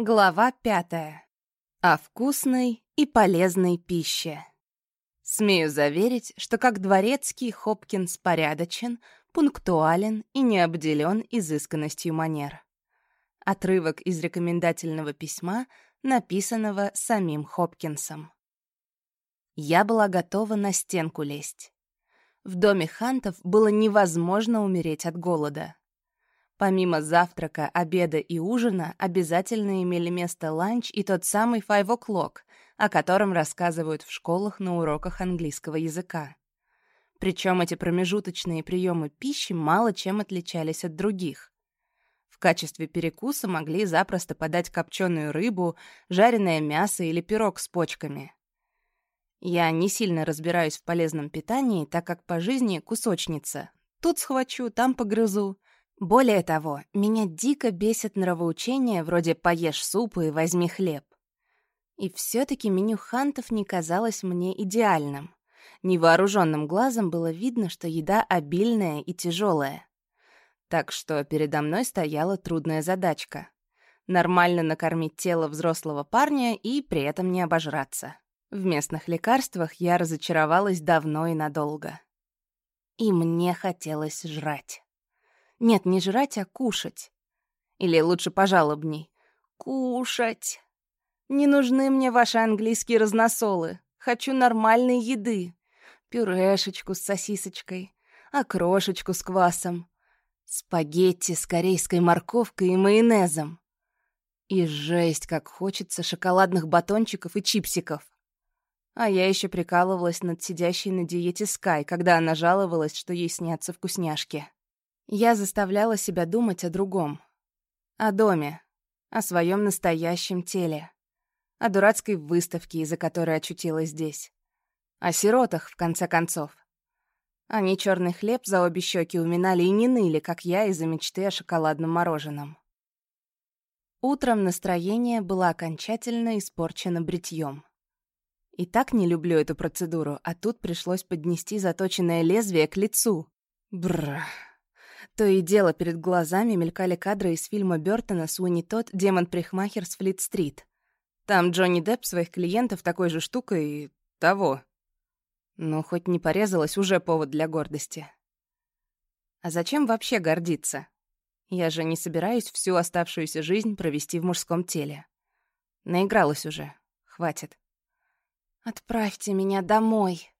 Глава пятая. О вкусной и полезной пище. Смею заверить, что как дворецкий Хопкинс порядочен, пунктуален и не обделен изысканностью манер. Отрывок из рекомендательного письма, написанного самим Хопкинсом. Я была готова на стенку лезть. В доме Хантов было невозможно умереть от голода. Помимо завтрака, обеда и ужина обязательно имели место ланч и тот самый five o'clock, о котором рассказывают в школах на уроках английского языка. Причем эти промежуточные приемы пищи мало чем отличались от других. В качестве перекуса могли запросто подать копченую рыбу, жареное мясо или пирог с почками. Я не сильно разбираюсь в полезном питании, так как по жизни кусочница. Тут схвачу, там погрызу — более того, меня дико бесит нравоучение вроде «поешь суп и возьми хлеб». И все таки меню хантов не казалось мне идеальным. Невооруженным глазом было видно, что еда обильная и тяжелая. Так что передо мной стояла трудная задачка — нормально накормить тело взрослого парня и при этом не обожраться. В местных лекарствах я разочаровалась давно и надолго. И мне хотелось жрать. Нет, не жрать, а кушать. Или лучше пожалобней. Кушать. Не нужны мне ваши английские разносолы. Хочу нормальной еды. Пюрешечку с сосисочкой, окрошечку с квасом, спагетти с корейской морковкой и майонезом. И жесть, как хочется шоколадных батончиков и чипсиков. А я еще прикалывалась над сидящей на диете Скай, когда она жаловалась, что ей снятся вкусняшки. Я заставляла себя думать о другом. О доме, о своем настоящем теле, о дурацкой выставке, из-за которой очутилась здесь, о сиротах, в конце концов. Они черный хлеб за обе щеки уминали и не ныли, как я из-за мечты о шоколадном мороженом. Утром настроение было окончательно испорчено бритьем. И так не люблю эту процедуру, а тут пришлось поднести заточенное лезвие к лицу. Бррр. То и дело перед глазами мелькали кадры из фильма Бёртона «Суини Тот. Демон-прихмахер с Флит-стрит». Там Джонни Депп своих клиентов такой же штукой и того. Ну, хоть не порезалась, уже повод для гордости. А зачем вообще гордиться? Я же не собираюсь всю оставшуюся жизнь провести в мужском теле. Наигралась уже. Хватит. Отправьте меня домой.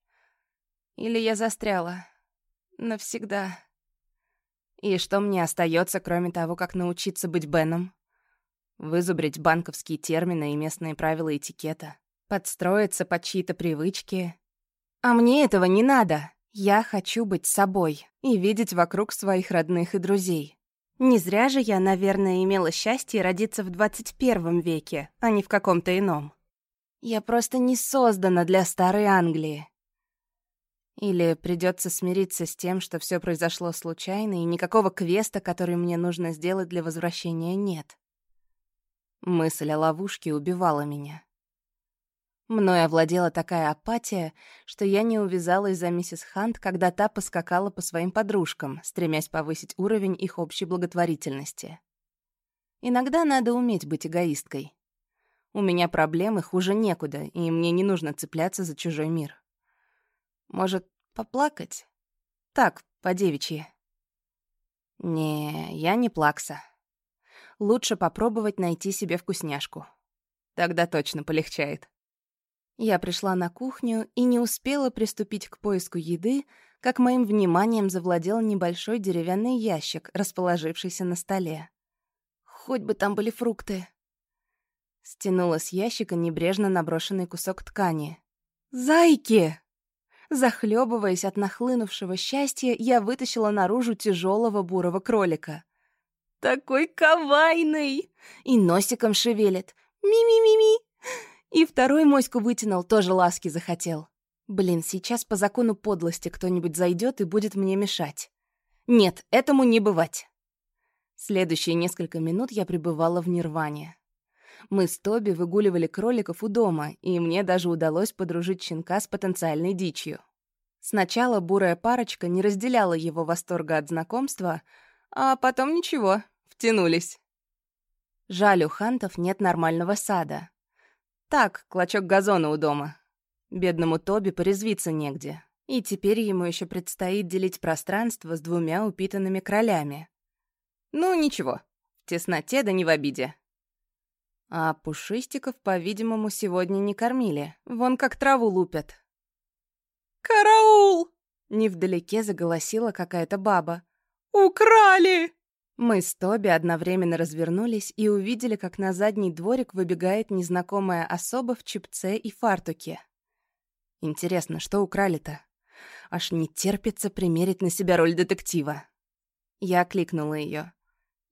Или я застряла. Навсегда. И что мне остается, кроме того, как научиться быть Беном? Вызубрить банковские термины и местные правила этикета. Подстроиться под чьи-то привычки. А мне этого не надо. Я хочу быть собой и видеть вокруг своих родных и друзей. Не зря же я, наверное, имела счастье родиться в 21 веке, а не в каком-то ином. Я просто не создана для старой Англии. Или придется смириться с тем, что все произошло случайно, и никакого квеста, который мне нужно сделать для возвращения, нет. Мысль о ловушке убивала меня. Мною овладела такая апатия, что я не увязалась за миссис Хант, когда та поскакала по своим подружкам, стремясь повысить уровень их общей благотворительности. Иногда надо уметь быть эгоисткой. У меня проблемы хуже некуда, и мне не нужно цепляться за чужой мир. Может, поплакать? Так, по-девичьи. Не, я не плакса. Лучше попробовать найти себе вкусняшку. Тогда точно полегчает. Я пришла на кухню и не успела приступить к поиску еды, как моим вниманием завладел небольшой деревянный ящик, расположившийся на столе. Хоть бы там были фрукты. Стянула с ящика небрежно наброшенный кусок ткани. «Зайки!» Захлебываясь от нахлынувшего счастья, я вытащила наружу тяжелого бурого кролика. «Такой кавайный!» И носиком шевелит. «Ми-ми-ми-ми!» И второй моську вытянул, тоже ласки захотел. Блин, сейчас по закону подлости кто-нибудь зайдет и будет мне мешать. Нет, этому не бывать. Следующие несколько минут я пребывала в нирване. Мы с Тоби выгуливали кроликов у дома, и мне даже удалось подружить щенка с потенциальной дичью. Сначала бурая парочка не разделяла его восторга от знакомства, а потом ничего, втянулись. Жаль, у хантов нет нормального сада. Так, клочок газона у дома. Бедному Тоби порезвиться негде. И теперь ему еще предстоит делить пространство с двумя упитанными кролями. Ну, ничего, в тесноте да не в обиде. А пушистиков, по-видимому, сегодня не кормили. Вон как траву лупят. «Караул!» — невдалеке заголосила какая-то баба. «Украли!» Мы с Тоби одновременно развернулись и увидели, как на задний дворик выбегает незнакомая особа в чипце и фартуке. Интересно, что украли-то? Аж не терпится примерить на себя роль детектива. Я кликнула ее.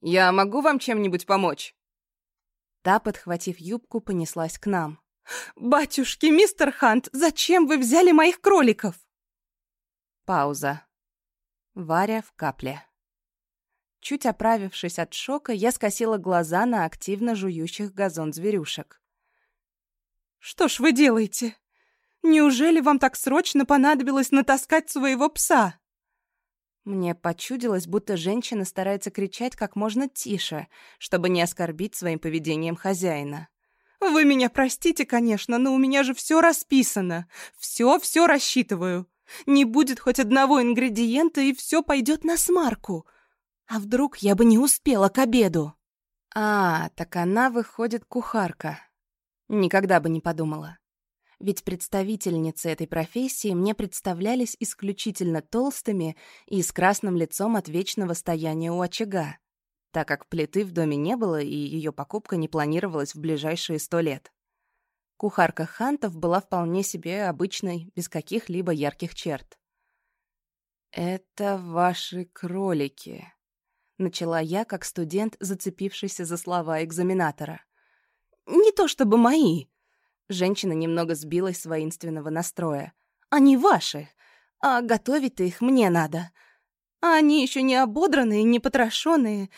«Я могу вам чем-нибудь помочь?» Та, подхватив юбку, понеслась к нам. «Батюшки, мистер Хант, зачем вы взяли моих кроликов?» Пауза. Варя в капле. Чуть оправившись от шока, я скосила глаза на активно жующих газон зверюшек. «Что ж вы делаете? Неужели вам так срочно понадобилось натаскать своего пса?» Мне почудилось, будто женщина старается кричать как можно тише, чтобы не оскорбить своим поведением хозяина. «Вы меня простите, конечно, но у меня же все расписано. Все-все рассчитываю. Не будет хоть одного ингредиента, и все пойдет на смарку. А вдруг я бы не успела к обеду?» «А, так она, выходит, кухарка. Никогда бы не подумала ведь представительницы этой профессии мне представлялись исключительно толстыми и с красным лицом от вечного стояния у очага, так как плиты в доме не было и ее покупка не планировалась в ближайшие сто лет. Кухарка Хантов была вполне себе обычной, без каких-либо ярких черт. «Это ваши кролики», — начала я, как студент, зацепившийся за слова экзаменатора. «Не то чтобы мои», Женщина немного сбилась с воинственного настроя. «Они ваши, а готовить-то их мне надо. А они еще не ободранные, не потрошенные.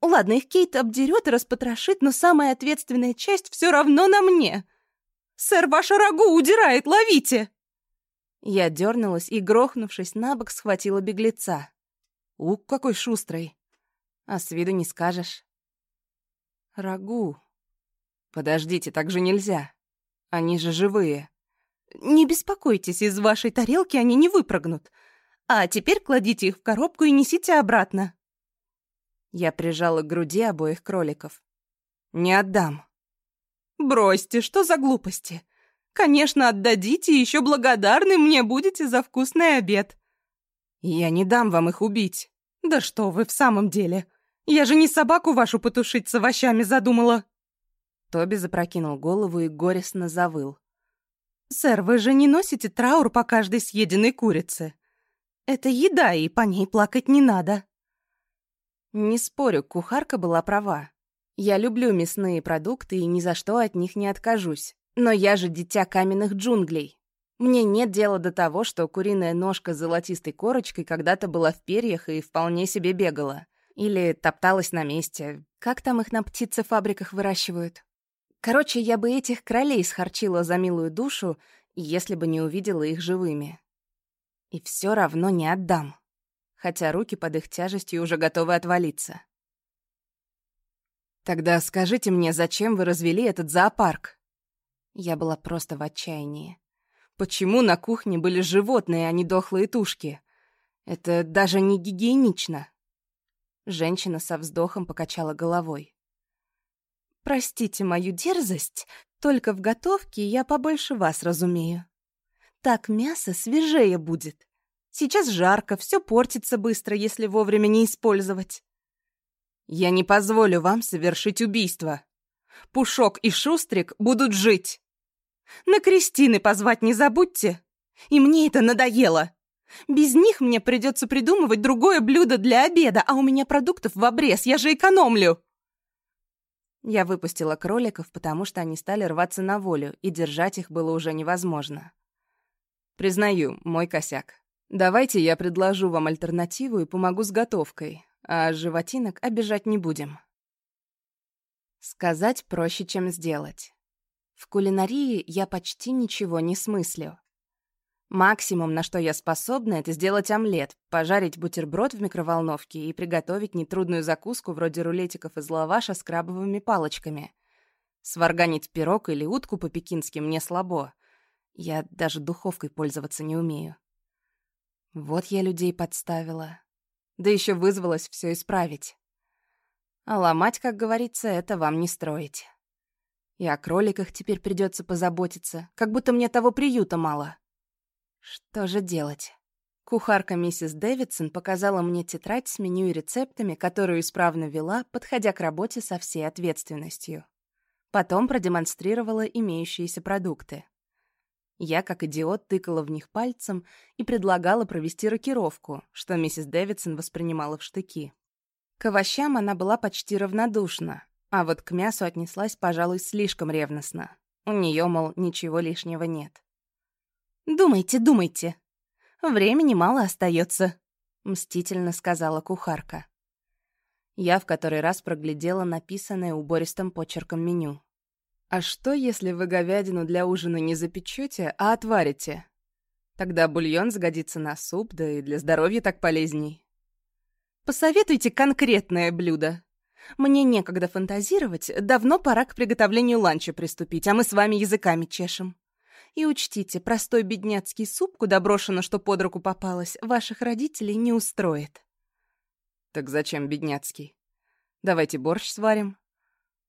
Ладно, их Кейт обдерет и распотрошит, но самая ответственная часть все равно на мне. Сэр, ваша рагу удирает, ловите!» Я дернулась и, грохнувшись на бок, схватила беглеца. Ук какой шустрый. А с виду не скажешь. Рагу. Подождите, так же нельзя. Они же живые. Не беспокойтесь, из вашей тарелки они не выпрыгнут. А теперь кладите их в коробку и несите обратно. Я прижала к груди обоих кроликов. Не отдам. Бросьте, что за глупости? Конечно, отдадите, и еще благодарны мне будете за вкусный обед. Я не дам вам их убить. Да что вы в самом деле? Я же не собаку вашу потушить с овощами задумала. Тоби запрокинул голову и горестно завыл. «Сэр, вы же не носите траур по каждой съеденной курице. Это еда, и по ней плакать не надо». Не спорю, кухарка была права. Я люблю мясные продукты и ни за что от них не откажусь. Но я же дитя каменных джунглей. Мне нет дела до того, что куриная ножка с золотистой корочкой когда-то была в перьях и вполне себе бегала. Или топталась на месте. Как там их на птицефабриках выращивают? Короче, я бы этих кролей схарчила за милую душу, если бы не увидела их живыми. И все равно не отдам, хотя руки под их тяжестью уже готовы отвалиться. «Тогда скажите мне, зачем вы развели этот зоопарк?» Я была просто в отчаянии. Почему на кухне были животные, а не дохлые тушки? Это даже не гигиенично. Женщина со вздохом покачала головой. Простите мою дерзость, только в готовке я побольше вас разумею. Так мясо свежее будет. Сейчас жарко, все портится быстро, если вовремя не использовать. Я не позволю вам совершить убийство. Пушок и Шустрик будут жить. На Кристины позвать не забудьте. И мне это надоело. Без них мне придется придумывать другое блюдо для обеда, а у меня продуктов в обрез, я же экономлю. Я выпустила кроликов, потому что они стали рваться на волю, и держать их было уже невозможно. Признаю, мой косяк. Давайте я предложу вам альтернативу и помогу с готовкой, а животинок обижать не будем. Сказать проще, чем сделать. В кулинарии я почти ничего не смыслю. Максимум, на что я способна, это сделать омлет, пожарить бутерброд в микроволновке и приготовить нетрудную закуску вроде рулетиков из лаваша с крабовыми палочками. Сварганить пирог или утку по-пекински мне слабо. Я даже духовкой пользоваться не умею. Вот я людей подставила. Да еще вызвалась все исправить. А ломать, как говорится, это вам не строить. И о кроликах теперь придется позаботиться, как будто мне того приюта мало. Что же делать? Кухарка миссис Дэвидсон показала мне тетрадь с меню и рецептами, которую исправно вела, подходя к работе со всей ответственностью. Потом продемонстрировала имеющиеся продукты. Я, как идиот, тыкала в них пальцем и предлагала провести рокировку, что миссис Дэвидсон воспринимала в штыки. К овощам она была почти равнодушна, а вот к мясу отнеслась, пожалуй, слишком ревностно. У нее, мол, ничего лишнего нет. «Думайте, думайте. Времени мало остается, мстительно сказала кухарка. Я в который раз проглядела написанное убористым почерком меню. «А что, если вы говядину для ужина не запечете, а отварите? Тогда бульон сгодится на суп, да и для здоровья так полезней». «Посоветуйте конкретное блюдо. Мне некогда фантазировать, давно пора к приготовлению ланча приступить, а мы с вами языками чешем». И учтите, простой бедняцкий суп, куда брошено, что под руку попалось, ваших родителей не устроит. Так зачем бедняцкий? Давайте борщ сварим.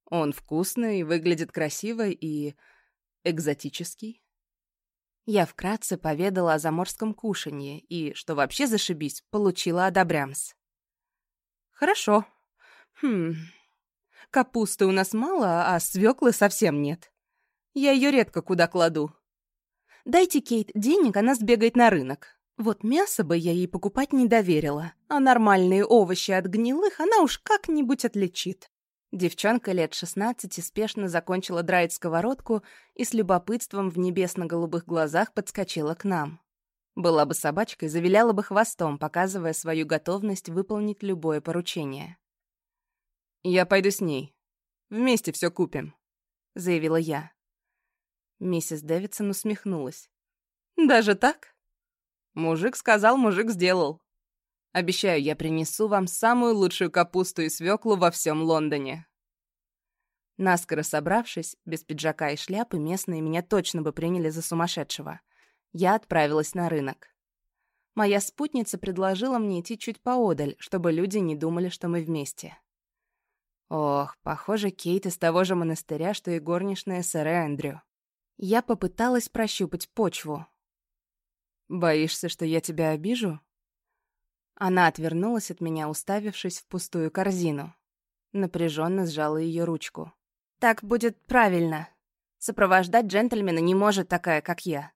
Он вкусный, выглядит красиво и экзотический. Я вкратце поведала о заморском кушанье и, что вообще зашибись, получила одобрямс. Хорошо. Хм. Капусты у нас мало, а свеклы совсем нет. Я ее редко куда кладу. Дайте Кейт денег, она сбегает на рынок. Вот мясо бы я ей покупать не доверила, а нормальные овощи от гнилых она уж как-нибудь отличит. Девчонка лет шестнадцати спешно закончила драить сковородку и с любопытством в небесно-голубых глазах подскочила к нам. Была бы собачкой, завиляла бы хвостом, показывая свою готовность выполнить любое поручение. «Я пойду с ней. Вместе все купим», — заявила я. Миссис Дэвидсон усмехнулась. «Даже так?» «Мужик сказал, мужик сделал. Обещаю, я принесу вам самую лучшую капусту и свеклу во всем Лондоне». Наскоро собравшись, без пиджака и шляпы, местные меня точно бы приняли за сумасшедшего. Я отправилась на рынок. Моя спутница предложила мне идти чуть поодаль, чтобы люди не думали, что мы вместе. Ох, похоже, Кейт из того же монастыря, что и горничная сэра Эндрю. Я попыталась прощупать почву. «Боишься, что я тебя обижу?» Она отвернулась от меня, уставившись в пустую корзину. Напряженно сжала ее ручку. «Так будет правильно. Сопровождать джентльмена не может такая, как я».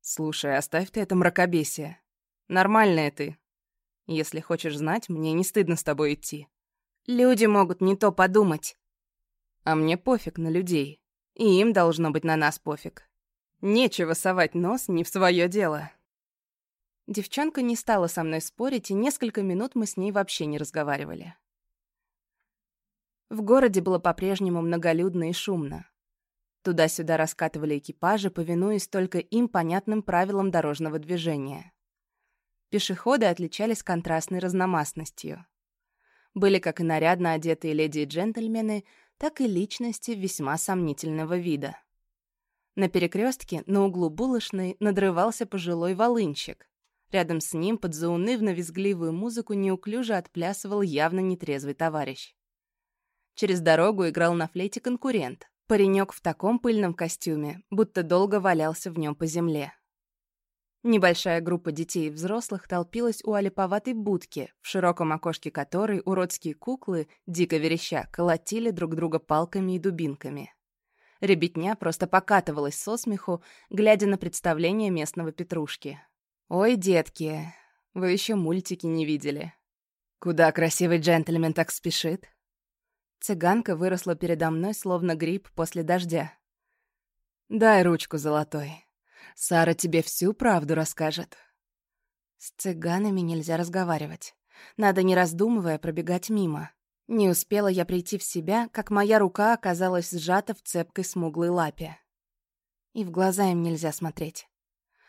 «Слушай, оставь ты это мракобесие. Нормальная ты. Если хочешь знать, мне не стыдно с тобой идти». «Люди могут не то подумать». «А мне пофиг на людей. И им должно быть на нас пофиг. Нечего совать нос не в свое дело. Девчонка не стала со мной спорить, и несколько минут мы с ней вообще не разговаривали. В городе было по-прежнему многолюдно и шумно. Туда-сюда раскатывали экипажи, повинуясь только им понятным правилам дорожного движения. Пешеходы отличались контрастной разномастностью. Были как и нарядно одетые леди и джентльмены, так и личности весьма сомнительного вида. На перекрестке на углу булочной надрывался пожилой волынщик. Рядом с ним под заунывно-визгливую музыку неуклюже отплясывал явно нетрезвый товарищ. Через дорогу играл на флейте конкурент, паренек в таком пыльном костюме, будто долго валялся в нем по земле. Небольшая группа детей и взрослых толпилась у олиповатой будки, в широком окошке которой уродские куклы, дико вереща, колотили друг друга палками и дубинками. Ребятня просто покатывалась со смеху, глядя на представление местного Петрушки. «Ой, детки, вы еще мультики не видели. Куда красивый джентльмен так спешит?» Цыганка выросла передо мной, словно гриб после дождя. «Дай ручку золотой», Сара тебе всю правду расскажет. С цыганами нельзя разговаривать. Надо, не раздумывая, пробегать мимо. Не успела я прийти в себя, как моя рука оказалась сжата в цепкой смуглой лапе. И в глаза им нельзя смотреть.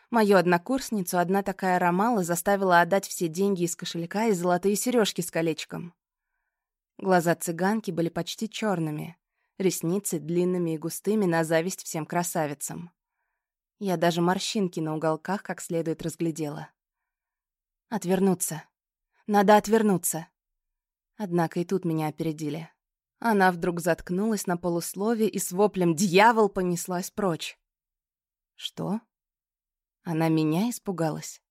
Мою однокурсницу одна такая ромала заставила отдать все деньги из кошелька и золотые сережки с колечком. Глаза цыганки были почти черными, ресницы длинными и густыми на зависть всем красавицам. Я даже морщинки на уголках как следует разглядела. Отвернуться. Надо отвернуться. Однако и тут меня опередили. Она вдруг заткнулась на полуслове и с воплем «Дьявол!» понеслась прочь. Что? Она меня испугалась?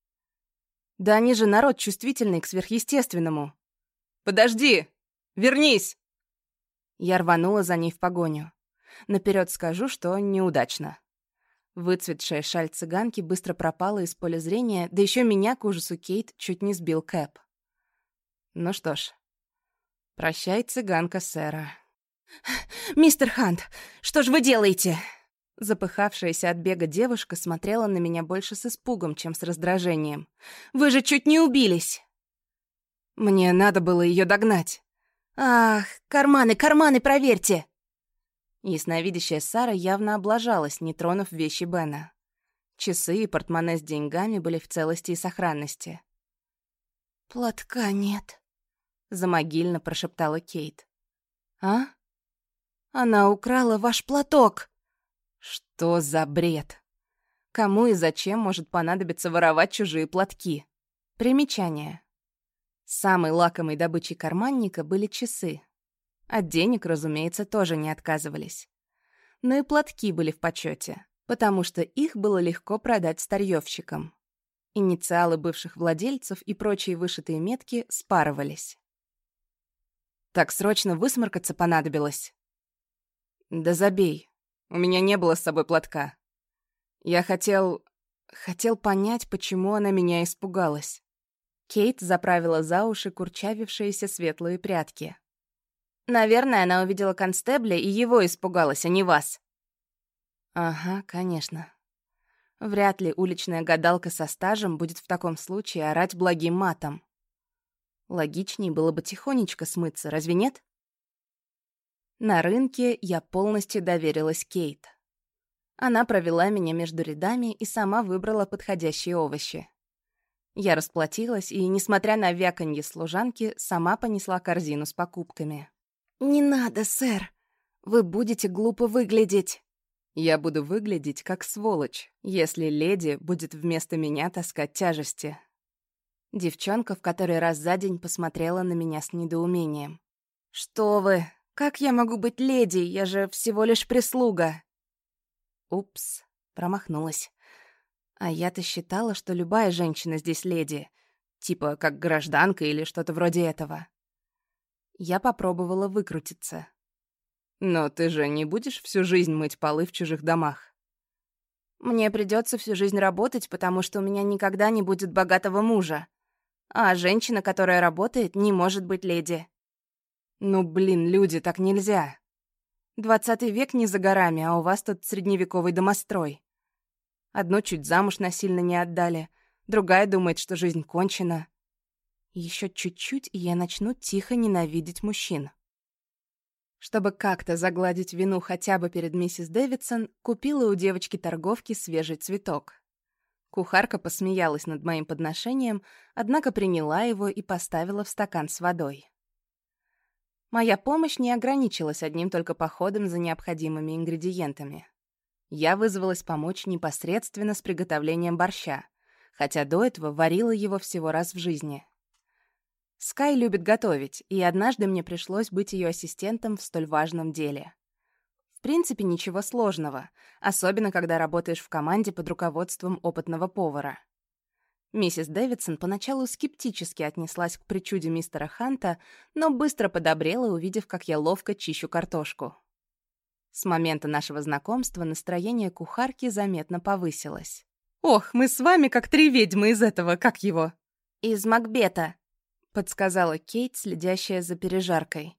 Да они же народ чувствительный к сверхъестественному. «Подожди! Вернись!» Я рванула за ней в погоню. Наперед скажу, что неудачно. Выцветшая шаль цыганки быстро пропала из поля зрения, да еще меня, к ужасу Кейт, чуть не сбил Кэп. Ну что ж, прощай, цыганка сэра. «Мистер Хант, что ж вы делаете?» Запыхавшаяся от бега девушка смотрела на меня больше с испугом, чем с раздражением. «Вы же чуть не убились!» «Мне надо было ее догнать». «Ах, карманы, карманы проверьте!» Ясновидящая Сара явно облажалась, не тронув вещи Бена. Часы и портмоне с деньгами были в целости и сохранности. «Платка нет», — замогильно прошептала Кейт. «А? Она украла ваш платок!» «Что за бред? Кому и зачем может понадобиться воровать чужие платки?» Примечание. Самой лакомой добычей карманника были часы, от денег, разумеется, тоже не отказывались. Но и платки были в почете, потому что их было легко продать старьевщикам. Инициалы бывших владельцев и прочие вышитые метки спарывались. Так срочно высморкаться понадобилось. Да забей, у меня не было с собой платка. Я хотел... хотел понять, почему она меня испугалась. Кейт заправила за уши курчавившиеся светлые прятки. Наверное, она увидела констебля и его испугалась, а не вас. Ага, конечно. Вряд ли уличная гадалка со стажем будет в таком случае орать благим матом. Логичнее было бы тихонечко смыться, разве нет? На рынке я полностью доверилась Кейт. Она провела меня между рядами и сама выбрала подходящие овощи. Я расплатилась и, несмотря на вяканье служанки, сама понесла корзину с покупками. «Не надо, сэр. Вы будете глупо выглядеть». «Я буду выглядеть как сволочь, если леди будет вместо меня таскать тяжести». Девчонка в который раз за день посмотрела на меня с недоумением. «Что вы? Как я могу быть леди? Я же всего лишь прислуга». Упс, промахнулась. А я-то считала, что любая женщина здесь леди. Типа как гражданка или что-то вроде этого. Я попробовала выкрутиться. «Но ты же не будешь всю жизнь мыть полы в чужих домах?» «Мне придется всю жизнь работать, потому что у меня никогда не будет богатого мужа. А женщина, которая работает, не может быть леди». «Ну, блин, люди, так нельзя. Двадцатый век не за горами, а у вас тут средневековый домострой. Одну чуть замуж насильно не отдали, другая думает, что жизнь кончена. Еще чуть-чуть, и я начну тихо ненавидеть мужчин. Чтобы как-то загладить вину хотя бы перед миссис Дэвидсон, купила у девочки-торговки свежий цветок. Кухарка посмеялась над моим подношением, однако приняла его и поставила в стакан с водой. Моя помощь не ограничилась одним только походом за необходимыми ингредиентами. Я вызвалась помочь непосредственно с приготовлением борща, хотя до этого варила его всего раз в жизни. Скай любит готовить, и однажды мне пришлось быть ее ассистентом в столь важном деле. В принципе, ничего сложного, особенно когда работаешь в команде под руководством опытного повара. Миссис Дэвидсон поначалу скептически отнеслась к причуде мистера Ханта, но быстро подобрела, увидев, как я ловко чищу картошку. С момента нашего знакомства настроение кухарки заметно повысилось. «Ох, мы с вами как три ведьмы из этого, как его?» «Из Макбета», — подсказала Кейт, следящая за пережаркой.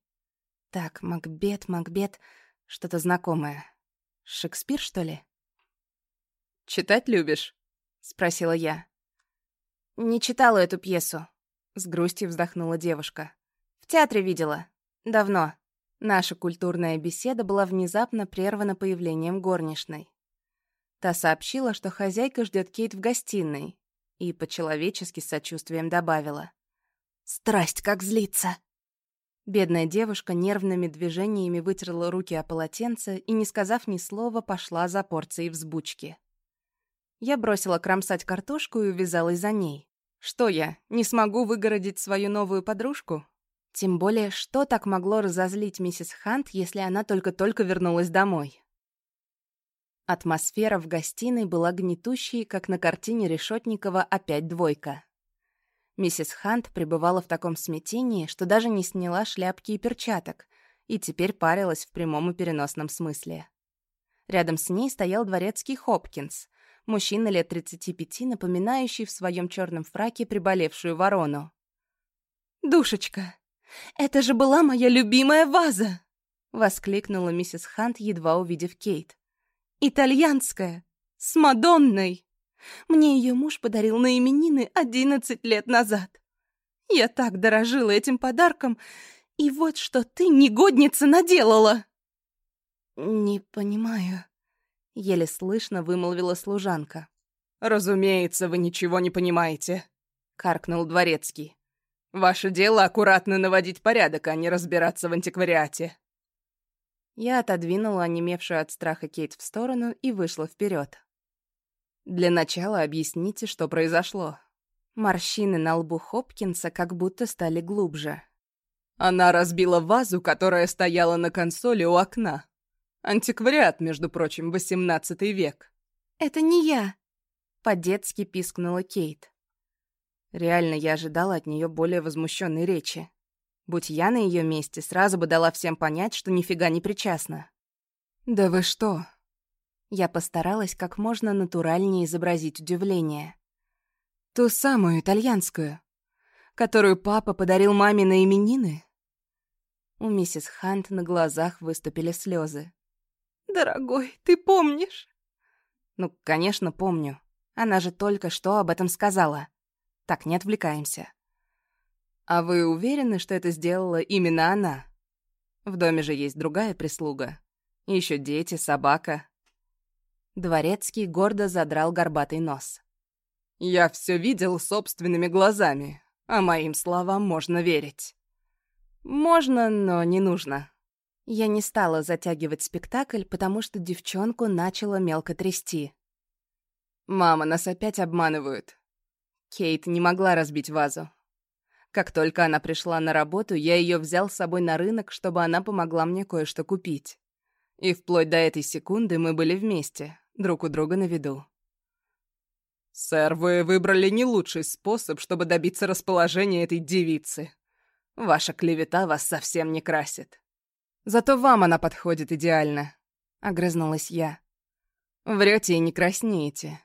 «Так, Макбет, Макбет, что-то знакомое. Шекспир, что ли?» «Читать любишь?» — спросила я. «Не читала эту пьесу», — с грустью вздохнула девушка. «В театре видела. Давно». Наша культурная беседа была внезапно прервана появлением горничной. Та сообщила, что хозяйка ждет Кейт в гостиной, и по-человечески с сочувствием добавила. «Страсть, как злится!» Бедная девушка нервными движениями вытерла руки о полотенце и, не сказав ни слова, пошла за порцией взбучки. Я бросила кромсать картошку и увязалась за ней. Что я, не смогу выгородить свою новую подружку? Тем более, что так могло разозлить миссис Хант, если она только-только вернулась домой? Атмосфера в гостиной была гнетущей, как на картине Решетникова «Опять двойка». Миссис Хант пребывала в таком смятении, что даже не сняла шляпки и перчаток, и теперь парилась в прямом и переносном смысле. Рядом с ней стоял дворецкий Хопкинс, мужчина лет 35, напоминающий в своем черном фраке приболевшую ворону. «Душечка, это же была моя любимая ваза!» — воскликнула миссис Хант, едва увидев Кейт. «Итальянская, с Мадонной!» Мне ее муж подарил на именины одиннадцать лет назад. Я так дорожила этим подарком, и вот что ты, негодница, наделала!» «Не понимаю», — еле слышно вымолвила служанка. «Разумеется, вы ничего не понимаете», — каркнул дворецкий. «Ваше дело аккуратно наводить порядок, а не разбираться в антиквариате». Я отодвинула онемевшую от страха Кейт в сторону и вышла вперед. Для начала объясните, что произошло. Морщины на лбу Хопкинса как будто стали глубже. Она разбила вазу, которая стояла на консоли у окна. Антиквариат, между прочим, XVIII век. «Это не я!» — по-детски пискнула Кейт. Реально, я ожидала от нее более возмущенной речи. Будь я на ее месте, сразу бы дала всем понять, что нифига не причастна. «Да вы что?» Я постаралась как можно натуральнее изобразить удивление. «Ту самую итальянскую, которую папа подарил маме на именины?» У миссис Хант на глазах выступили слезы. «Дорогой, ты помнишь?» «Ну, конечно, помню. Она же только что об этом сказала. Так, не отвлекаемся». «А вы уверены, что это сделала именно она? В доме же есть другая прислуга. Еще дети, собака, Дворецкий гордо задрал горбатый нос. «Я все видел собственными глазами, а моим словам можно верить». «Можно, но не нужно». Я не стала затягивать спектакль, потому что девчонку начала мелко трясти. «Мама, нас опять обманывают». Кейт не могла разбить вазу. Как только она пришла на работу, я ее взял с собой на рынок, чтобы она помогла мне кое-что купить. И вплоть до этой секунды мы были вместе, друг у друга на виду. «Сэр, вы выбрали не лучший способ, чтобы добиться расположения этой девицы. Ваша клевета вас совсем не красит. Зато вам она подходит идеально», — огрызнулась я. Врете и не краснеете.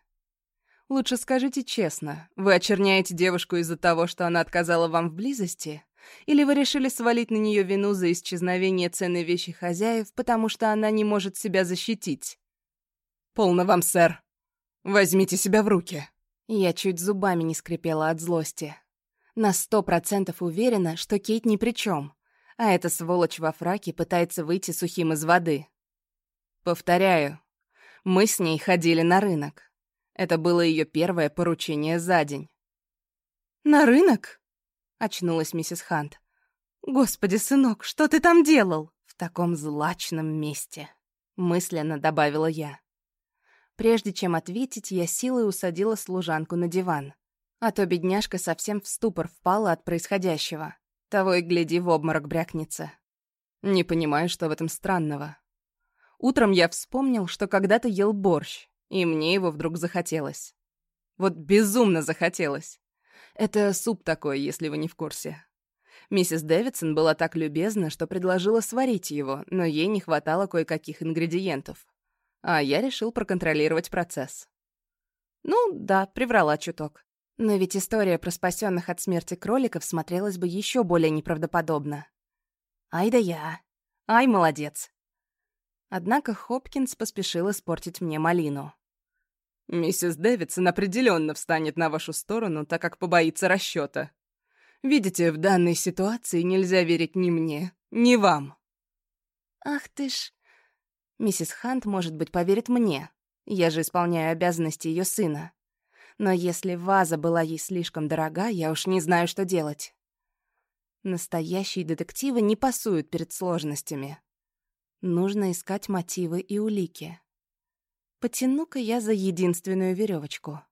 Лучше скажите честно, вы очерняете девушку из-за того, что она отказала вам в близости? Или вы решили свалить на нее вину за исчезновение ценной вещи хозяев, потому что она не может себя защитить? «Полно вам, сэр. Возьмите себя в руки». Я чуть зубами не скрипела от злости. На сто процентов уверена, что Кейт ни при чем, а эта сволочь во фраке пытается выйти сухим из воды. Повторяю, мы с ней ходили на рынок. Это было ее первое поручение за день. «На рынок?» — очнулась миссис Хант. «Господи, сынок, что ты там делал?» «В таком злачном месте», — мысленно добавила я. Прежде чем ответить, я силой усадила служанку на диван. А то бедняжка совсем в ступор впала от происходящего. Того и гляди, в обморок брякнется. Не понимаю, что в этом странного. Утром я вспомнил, что когда-то ел борщ, и мне его вдруг захотелось. Вот безумно захотелось. Это суп такой, если вы не в курсе. Миссис Дэвидсон была так любезна, что предложила сварить его, но ей не хватало кое-каких ингредиентов а я решил проконтролировать процесс. Ну, да, приврала чуток. Но ведь история про спасенных от смерти кроликов смотрелась бы еще более неправдоподобно. Ай да я. Ай, молодец. Однако Хопкинс поспешил испортить мне малину. «Миссис Дэвидсон определенно встанет на вашу сторону, так как побоится расчета. Видите, в данной ситуации нельзя верить ни мне, ни вам». «Ах ты ж...» Миссис Хант, может быть, поверит мне, Я же исполняю обязанности ее сына. Но если ваза была ей слишком дорога, я уж не знаю, что делать. Настоящие детективы не пасуют перед сложностями. Нужно искать мотивы и улики. Потяну-ка я за единственную веревочку.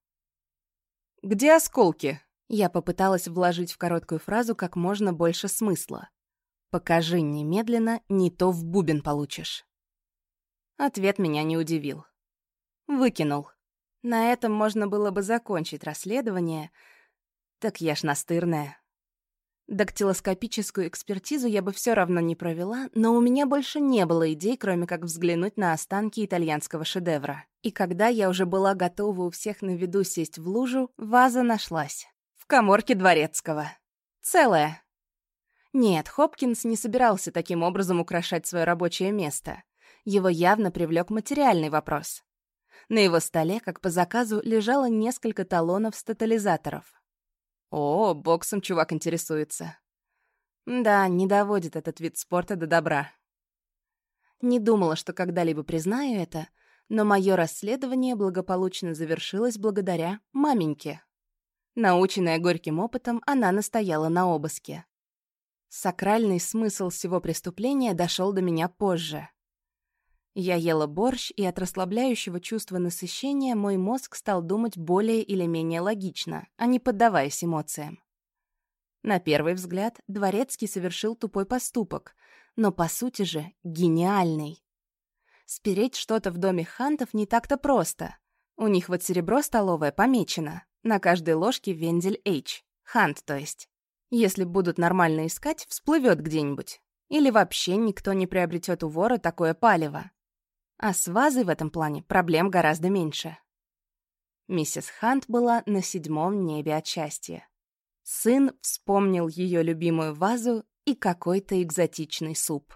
«Где осколки?» Я попыталась вложить в короткую фразу как можно больше смысла. «Покажи немедленно, не то в бубен получишь». Ответ меня не удивил. Выкинул. На этом можно было бы закончить расследование. Так я ж настырная. Дактилоскопическую экспертизу я бы все равно не провела, но у меня больше не было идей, кроме как взглянуть на останки итальянского шедевра. И когда я уже была готова у всех на виду сесть в лужу, ваза нашлась. В коморке дворецкого. Целая. Нет, Хопкинс не собирался таким образом украшать свое рабочее место. Его явно привлек материальный вопрос. На его столе, как по заказу, лежало несколько талонов с тотализаторов. О, боксом чувак интересуется. Да, не доводит этот вид спорта до добра. Не думала, что когда-либо признаю это, но мое расследование благополучно завершилось благодаря маменьке. Наученная горьким опытом, она настояла на обыске. Сакральный смысл всего преступления дошел до меня позже. Я ела борщ, и от расслабляющего чувства насыщения мой мозг стал думать более или менее логично, а не поддаваясь эмоциям. На первый взгляд, Дворецкий совершил тупой поступок, но по сути же гениальный. Спереть что-то в доме Хантов не так-то просто. У них вот серебро столовое помечено. На каждой ложке вендель H. Хант, то есть. Если будут нормально искать, всплывет где-нибудь. Или вообще никто не приобретет у вора такое палево. А с вазой в этом плане проблем гораздо меньше. Миссис Хант была на седьмом небе от счастья. Сын вспомнил ее любимую вазу и какой-то экзотичный суп.